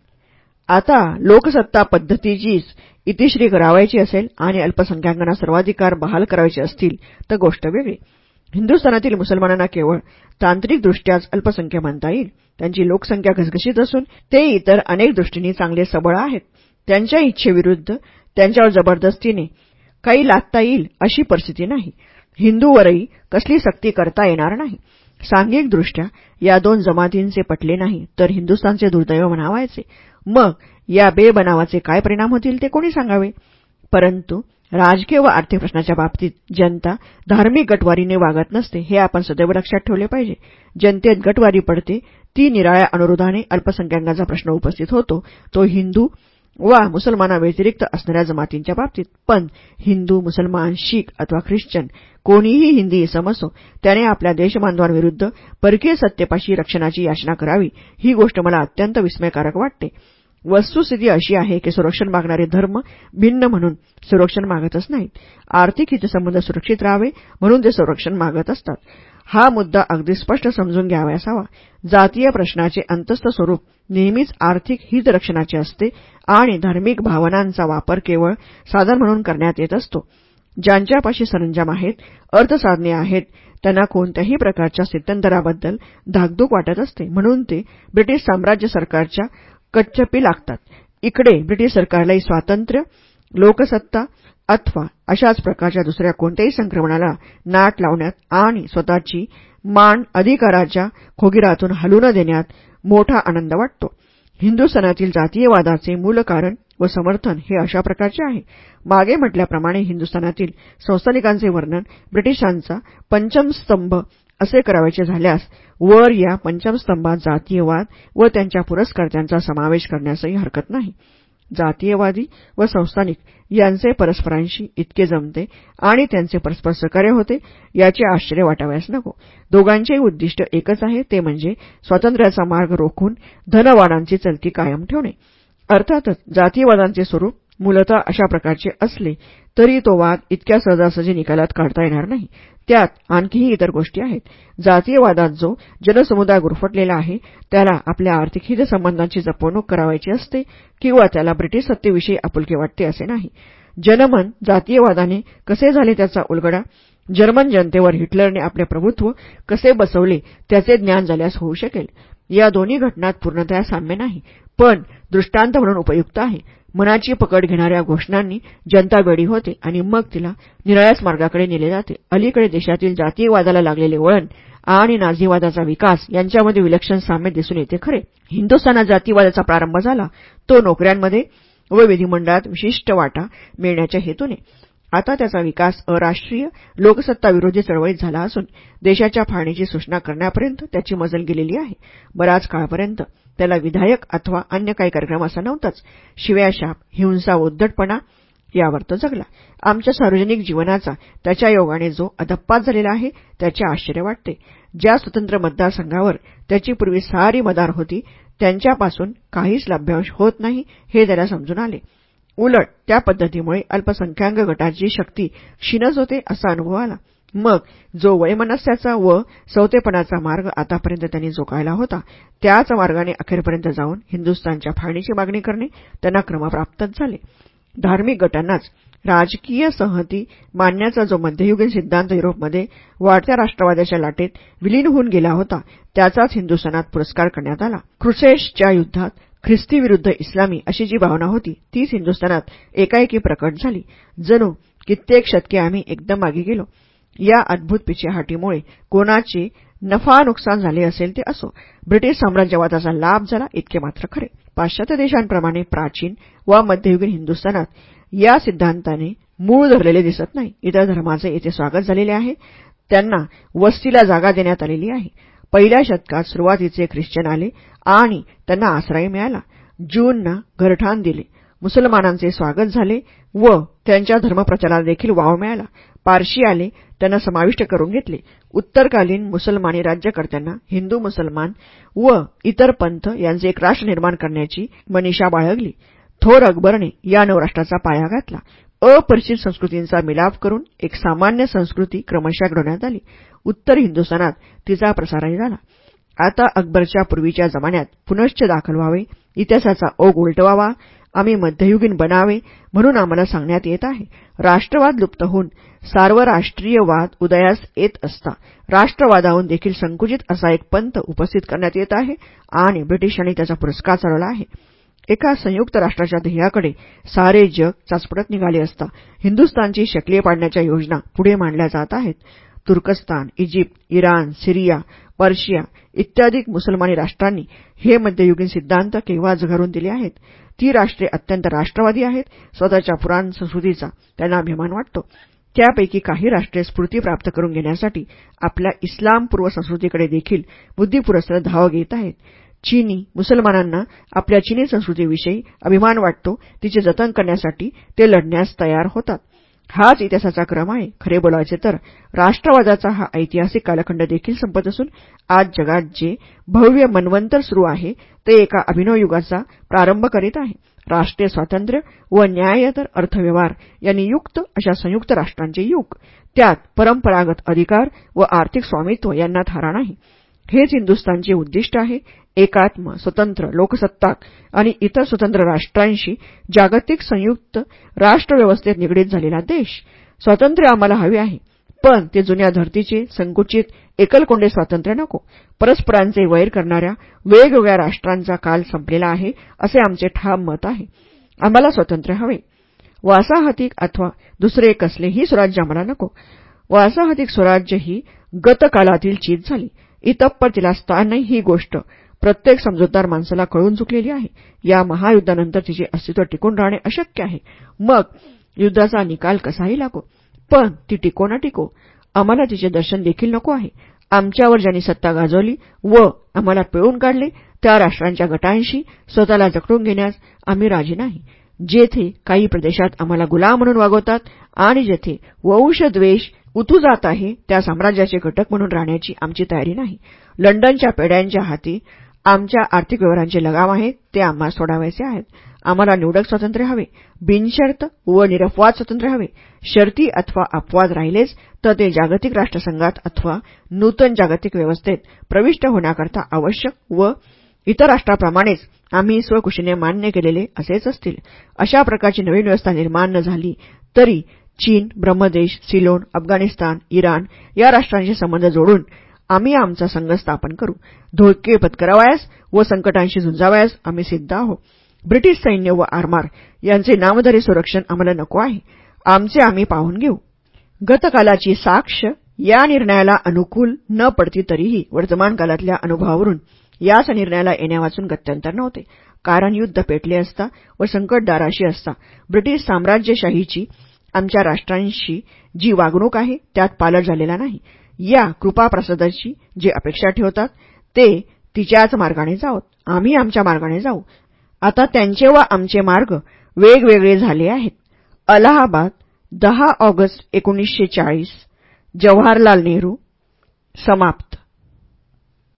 आता लोकसत्ता पद्धतीचीच इतिश्री करावायची असेल आणि अल्पसंख्याकांना सर्वाधिकार बहाल करायचे असतील तर गोष्ट वेगळी. हिंदुस्थानातील मुसलमानांना केवळ तांत्रिकदृष्ट्याच अल्पसंख्या म्हणता येईल. त्यांची लोकसंख्या घसघशीत असून ते इतर अनेक दृष्टींनी चांगले सबळ आहेत. त्यांच्या इच्छेविरुद्ध त्यांच्यावर जबरदस्तीने काही लादता येईल अशी परिस्थिती नाही. हिंदूवरही कसली सक्ती करता येणार नाही. सांघिकदृष्ट्या या दोन जमातींचे पटले नाही तर हिंदुस्थानचे दुर्दैव म्हणावायचे. मग या बेबनावाचे काय परिणाम होतील ते कोणी सांगावे? परंतु राजकीय व आर्थिक प्रश्नाच्या बाबतीत जनता धार्मिक गटवारीने वागत नसते हे आपण सदैव लक्षात ठेवले पाहिजे. जनतेत गटवारी पडते ती निराळ्या अनुरोधाने अल्पसंख्याकांचा प्रश्न उपस्थित होतो. तो हिंदू वा मुसलमानाव्यतिरिक्त असणाऱ्या जमातींच्या बाबतीत. पण हिंदू मुसलमान शीख अथवा ख्रिश्चन कोणीही हिंदी इसम असो त्याने आपल्या देशबांधवांविरुद्ध परकीय सत्तेपाशी रक्षणाची याचना करावी ही गोष्ट मला अत्यंत विस्मयकारक वाटते. वस्तुस्थिती अशी आहे की संरक्षण मागणारे धर्म भिन्न म्हणून संरक्षण मागतच नाहीत. आर्थिक हितसंबंध सुरक्षित राहावे म्हणून ते संरक्षण मागत असतात. हा मुद्दा अगदी स्पष्ट समजून घ्यावयास हवा जातीय प्रश्नाचे अंतस्थ स्वरूप नेहमीच आर्थिक हितरक्षणाचे असते आणि धार्मिक भावनांचा वापर केवळ साधन म्हणून करण्यात येत असतो. ज्यांच्यापाशी सरंजाम आहेत अर्थसाधने आहेत त्यांना कोणत्याही प्रकारच्या स्थित्यंतराबद्दल धाकधूक वाटत असते. म्हणून ते ब्रिटिश साम्राज्य सरकारच्या कच्चपी लागतात. इकडे ब्रिटिश सरकारलाही स्वातंत्र्य लोकसत्ता अथवा अशाच प्रकारच्या दुसऱ्या कोणत्याही संक्रमणाला नाट लावण्यात आणि स्वतःची मान अधिकाराच्या खोगिरातून हलू न देण्यात मोठा आनंद वाटतो. हिंदुस्थानातील जातीयवादाचे मूल कारण व समर्थन हे अशा प्रकारचे आहे. मागे म्हटल्याप्रमाणे हिंदुस्थानातील संस्थानिकांचे वर्णन ब्रिटिशांचा पंचम स्तंभ असे करावयाचे झाल्यास वर या पंचमस्तंभात जातीयवाद व त्यांच्या पुरस्कर्त्यांचा समावेश करण्यासही हरकत नाही. जातीयवादी व संस्थानिक यांचे परस्परांशी इतके जमते आणि त्यांचे परस्पर सहकार्य होते याचे आश्चर्य वाटावयास नको. दोघांचेही उद्दिष्ट एकच आहे ते म्हणजे स्वातंत्र्याचा मार्ग रोखून धनवानांची चलती कायम ठेवणे. अर्थातच जातीयवादांचे स्वरूप मूलतः अशा प्रकारचे असले तरी तो वाद इतक्या सहजासहजी निकालात काढता येणार नाही. त्यात आणखीही इतर गोष्टी आहेत. जातीयवादात जो जनसमुदाय गुरफटलेला आहे त्याला आपल्या आर्थिक हितसंबंधांची जपवणूक करावायची असते किंवा त्याला ब्रिटिश सत्तेविषयी आपुलकी वाटते असे नाही. जनमन जातीयवादाने कसे झाले त्याचा उलगडा? जर्मन जनतेवर हिटलरने आपले प्रभुत्व कसे बसवले त्याचे ज्ञान झाल्यास होऊ शकेल. या दोन्ही घटनात पूर्णतः साम्य नाही पण दृष्टांत म्हणून उपयुक्त आहे. मनाची पकड घेणाऱ्या घोषणांनी जनता वेडी होते आणि मग तिला निराळ्याच मार्गाकडे नेले जाते. अलीकडे देशातील जातीयवादाला लागलेले वळण आणि नाझीवादाचा विकास यांच्यामध्ये विलक्षण साम्य दिसून येते खरे. हिंदुस्थानात जातीवादाचा प्रारंभ झाला तो नोकऱ्यांमध्ये व विधिमंडळात विशिष्ट वाटा मिळण्याच्या हेतूने. आता त्याचा विकास अराष्ट्रीय लोकसत्ताविरोधी चळवळीत झाला असून देशाच्या फाळणीची सूचना करण्यापर्यंत त्याची मजल गेलेली आहे. बराच काळपर्यंत त्याला विधायक अथवा अन्य काही कार्यक्रम असा नव्हताच. शिव्याशाप हिंसा उद्धटपणा यावर तो जगला. आमच्या सार्वजनिक जीवनाचा त्याच्या योगाने जो अधप्पात झालेला आहे त्याचे आश्चर्य वाटते. ज्या स्वतंत्र मतदारसंघावर त्याची पूर्वी सारी मदार होती त्यांच्यापासून काहीच लाभ्यांश होत नाही हे त्याला समजून आले. उलट त्या पद्धतीमुळे अल्पसंख्याक गटाची शक्ती क्षीणच होते असा अनुभव आला. मग जो वयमनस्याचा व सौतेपणाचा मार्ग आतापर्यंत त्यांनी जोकायला होता त्याच मार्गाने अखेरपर्यंत जाऊन हिंदुस्थानच्या फाळणीची मागणी करणे त्यांना क्रमप्राप्तच झाले. धार्मिक गटांनाच राजकीय संहती मानण्याचा जो मध्ययुगीन सिद्धांत युरोपमध्ये वाढत्या राष्ट्रवादाच्या लाटेत विलीन होऊन गेला होता त्याचाच हिंदुस्थानात पुरस्कार करण्यात आला. क्रुसेशच्या युद्धात ख्रिस्ती विरुद्ध इस्लामी अशी जी भावना होती तीच हिंदुस्थानात एकाएकी प्रकट झाली. जणू कित्येक शतके आम्ही एकदम मागे गेलो. या अद्भुत पिछेहाटीमुळे कोणाचे नफा नुकसान झाले असेल ते असो ब्रिटिश साम्राज्यवादाचा लाभ झाला इतके मात्र खरे. पाश्चात्य देशांप्रमाणे प्राचीन व मध्ययुगीन हिंदुस्थानात या सिद्धांताने मूळ धरलेले दिसत नाही. इतर धर्माचे येथे स्वागत झालेले आहे. त्यांना वस्तीला जागा देण्यात आलेली आहे. पहिल्या शतकात सुरुवातीचे ख्रिश्चन आले. आणि त्यांना आश्रय मिळाला. ज्यूंना घरठाण दिले. मुसलमानांचे स्वागत झाले व त्यांच्या धर्मप्रचाराला देखील वाव मिळाला. पारशी आले त्यांना समाविष्ट करून घेतले. उत्तरकालीन मुसलमानी राज्यकर्त्यांना हिंदू मुसलमान व इतर पंथ यांचे एक राष्ट्र निर्माण करण्याची मनीषा बाळगली. थोर अकबरने या नवराष्ट्राचा पाया घातला. अपरिचित संस्कृतींचा मिलाप करून एक सामान्य संस्कृती क्रमशः घडवण्यात आली. उत्तर हिंदुस्थानात तिचा प्रसारही झाला. आता अकबरच्या पूर्वीच्या जमान्यात पुनश्च दाखल व्हावे. इतिहासाचा ओघ उलटवावा. आम्ही मध्ययुगीन बनावे म्हणून आम्हाला सांगण्यात येत आहे. राष्ट्रवाद लुप्त होऊन सार्वराष्ट्रीयवाद उदयास येत असता राष्ट्रवादाहून देखील संकुचित असा एक पंथ उपस्थित करण्यात येत आहे आणि ब्रिटिशांनी त्याचा पुरस्कार चालवला आहे. एका संयुक्त राष्ट्राच्या ध्येयाकडे सारे जग चाचपडत निघाले असता हिंदुस्थानची शकली पाडण्याच्या योजना पुढे मांडल्या जात आहेत. तुर्कस्तान इजिप्त इराण सिरिया पर्शिया इत्यादी मुसलमानी राष्ट्रांनी हे मध्ययुगीन सिद्धांत केव्हा घरून दिले आहेत? ती राष्ट्रे अत्यंत राष्ट्रवादी आहेत. स्वतःच्या पुराण संस्कृतीचा त्यांना अभिमान वाटतो. त्यापैकी काही राष्ट्रे स्फूर्ती प्राप्त करून घेण्यासाठी आपल्या इस्लामपूर्व संस्कृतीकडे देखील बुद्धिपुरस्सर धाव घेत आहेत. चीनी मुसलमानांना आपल्या चिनी संस्कृतीविषयी अभिमान वाटतो. तिचे जतन करण्यासाठी ते लढण्यास तयार होतात. हाच इतिहासाचा क्रम आहे. खरे बोलायचे तर राष्ट्रवादाचा हा ऐतिहासिक कालखंड देखील संपत असून आज जगात जे भव्य मनवंतर सुरू आहे ते एका अभिनव युगाचा प्रारंभ करीत आहे. राष्ट्रीय स्वातंत्र्य व न्यायतर अर्थव्यवहार यांनी युक्त अशा संयुक्त राष्ट्रांचे युग त्यात परंपरागत अधिकार व आर्थिक स्वामित्व यांना थारा नाही हेच हिंदुस्थानचे उद्दिष्ट आहे. एकात्म स्वतंत्र लोकसत्ताक आणि इतर स्वतंत्र राष्ट्रांशी जागतिक संयुक्त राष्ट्रव्यवस्थेत निगडीत झालेला देश स्वातंत्र्य आम्हाला हवे आहे. पण ते जुन्या धर्तीचे संकुचित एकलकोंडे स्वातंत्र्य नको. परस्परांचे वैर करणाऱ्या वेगवेगळ्या राष्ट्रांचा काल संपलेला आहे असे आमचे ठाम मत आहे. आम्हाला स्वातंत्र्य हवे. वासाहतिक अथवा दुसरे कसलेही स्वराज्य आम्हाला नको. वासाहतिक स्वराज्य ही गतकालातील चीज झाली. इतप्पर तिला स्थान ही गोष्ट प्रत्येक समजूतदार माणसाला कळून चुकलेली आहे. या महायुद्धानंतर तिचे अस्तित्व टिकून राहणे अशक्य आहे. मग युद्धाचा निकाल कसाही लागो पण ती टिको ना टिको. आम्हाला तिचे दर्शन देखील नको आहे. आमच्यावर ज्यांनी सत्ता गाजवली व आम्हाला पिळून काढले त्या राष्ट्रांच्या गटांशी स्वतःला जखडून घेण्यास आम्ही राजी नाही. जेथे काही प्रदेशात आम्हाला गुलाम म्हणून वागवतात आणि जेथे वंशद्वेष उतू जात आहे त्या साम्राज्याचे घटक म्हणून राहण्याची आमची तयारी नाही. लंडनच्या पेड्यांच्या हाती आमच्या आर्थिक व्यवहारांचे लगाम आहेत ते आम्हाला सोडावायचे आहेत. आम्हाला निवडक स्वातंत्र्य हवे. बिनशर्त व निरपवाद स्वातंत्र्य हवे. शर्ती अथवा अपवाद राहिलेच तर ते जागतिक राष्ट्रसंघात अथवा नूतन जागतिक व्यवस्थेत प्रविष्ट होण्याकरता आवश्यक व इतर राष्ट्राप्रमाणेच आम्ही स्वकुशीने मान्य केलेले असेच असतील. अशा प्रकारची नवीन व्यवस्था निर्माण न झाली तरी चीन ब्रह्मदेश सिलोन अफगाणिस्तान इराण या राष्ट्रांशी संबंध जोडून आम्ही आमचा संघ स्थापन करू. धोके पत्करावयास व संकटांशी झुंजावयास आम्ही सिद्ध आहोत. ब्रिटिश सैन्य व आरमार यांचे नामधारी संरक्षण आम्हाला नको आहे. आमचे आम्ही पाहून घेऊ. गतकालाची साक्ष या निर्णयाला अनुकूल न पडती तरीही वर्तमान कालातल्या अनुभवावरून याच निर्णयाला येण्यावाचून गत्यंतर नव्हते. कारण युद्ध पेटले असता व संकटदाराशी असता ब्रिटिश साम्राज्यशाहीची आमच्या राष्ट्रांशी जी वागणूक आहे त्यात पालट झालेला नाही. या कृपाप्रसादाची जे अपेक्षा ठेवतात ते तिच्याच मार्गाने जावत. आम्ही आमच्या मार्गाने जाऊ. आता त्यांचे व आमचे मार्ग वेगवेगळे झाले आहेत. अलाहाबाद दहा ऑगस्ट एकोणीसशे चाळीस जवाहरलाल नेहरू समाप्त.